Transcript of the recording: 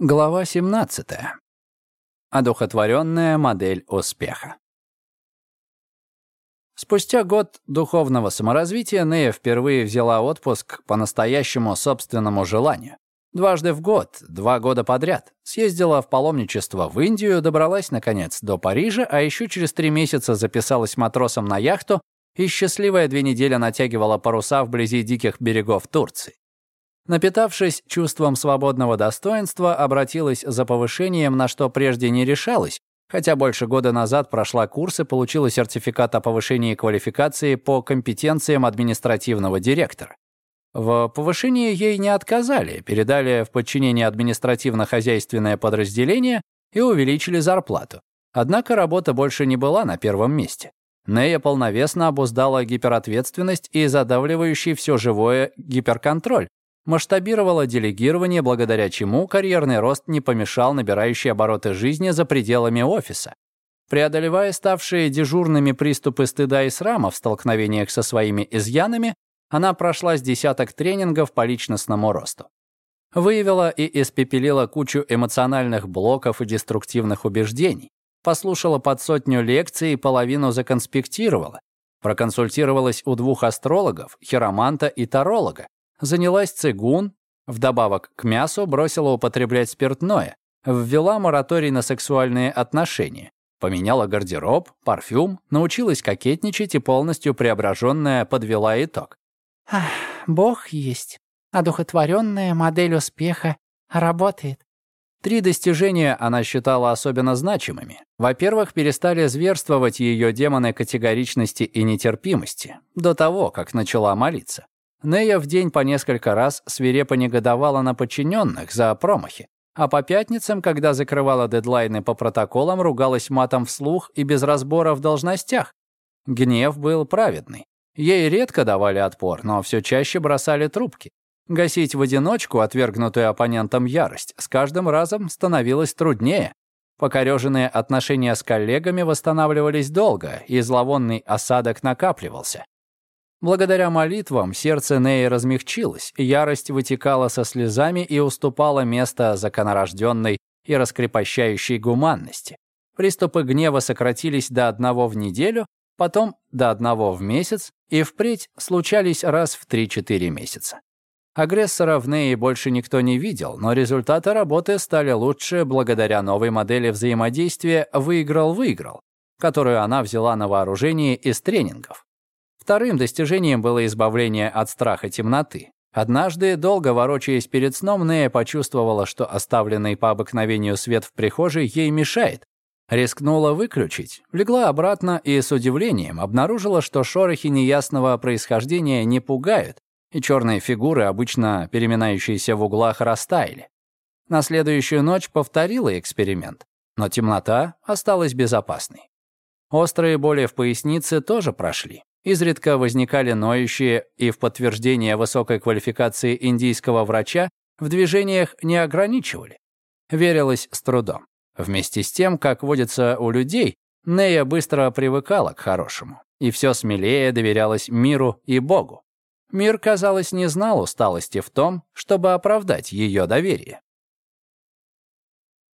Глава 17. Одухотворенная модель успеха. Спустя год духовного саморазвития Нея впервые взяла отпуск по настоящему собственному желанию. Дважды в год, два года подряд. Съездила в паломничество в Индию, добралась, наконец, до Парижа, а еще через три месяца записалась матросом на яхту и счастливая две недели натягивала паруса вблизи диких берегов Турции. Напитавшись чувством свободного достоинства, обратилась за повышением, на что прежде не решалась, хотя больше года назад прошла курс и получила сертификат о повышении квалификации по компетенциям административного директора. В повышении ей не отказали, передали в подчинение административно-хозяйственное подразделение и увеличили зарплату. Однако работа больше не была на первом месте. Нея полновесно обуздала гиперответственность и задавливающий все живое гиперконтроль, масштабировала делегирование, благодаря чему карьерный рост не помешал набирающей обороты жизни за пределами офиса. Преодолевая ставшие дежурными приступы стыда и срама в столкновениях со своими изъянами, она прошла с десяток тренингов по личностному росту. Выявила и испепелила кучу эмоциональных блоков и деструктивных убеждений, послушала под сотню лекций и половину законспектировала, проконсультировалась у двух астрологов, хироманта и таролога, занялась цигун, вдобавок к мясу бросила употреблять спиртное, ввела мораторий на сексуальные отношения, поменяла гардероб, парфюм, научилась кокетничать и полностью преображенная подвела итог. Ах, Бог есть. Одухотворенная модель успеха работает. Три достижения она считала особенно значимыми. Во-первых, перестали зверствовать ее демоны категоричности и нетерпимости до того, как начала молиться. Нея в день по несколько раз свирепо негодовала на подчиненных за промахи, а по пятницам, когда закрывала дедлайны по протоколам, ругалась матом вслух и без разбора в должностях. Гнев был праведный. Ей редко давали отпор, но все чаще бросали трубки. Гасить в одиночку отвергнутую оппонентом ярость с каждым разом становилось труднее. Покореженные отношения с коллегами восстанавливались долго, и зловонный осадок накапливался. Благодаря молитвам сердце Неи размягчилось, ярость вытекала со слезами и уступала место законорожденной и раскрепощающей гуманности. Приступы гнева сократились до одного в неделю, потом до одного в месяц и впредь случались раз в 3-4 месяца. Агрессора в Неи больше никто не видел, но результаты работы стали лучше благодаря новой модели взаимодействия «выиграл-выиграл», которую она взяла на вооружение из тренингов. Вторым достижением было избавление от страха темноты. Однажды, долго ворочаясь перед сном, Нея почувствовала, что оставленный по обыкновению свет в прихожей ей мешает. Рискнула выключить, легла обратно и с удивлением обнаружила, что шорохи неясного происхождения не пугают, и черные фигуры, обычно переминающиеся в углах, растаяли. На следующую ночь повторила эксперимент, но темнота осталась безопасной. Острые боли в пояснице тоже прошли. Изредка возникали ноющие, и в подтверждение высокой квалификации индийского врача в движениях не ограничивали. Верилось с трудом. Вместе с тем, как водится у людей, Нея быстро привыкала к хорошему и все смелее доверялась миру и Богу. Мир, казалось, не знал усталости в том, чтобы оправдать ее доверие.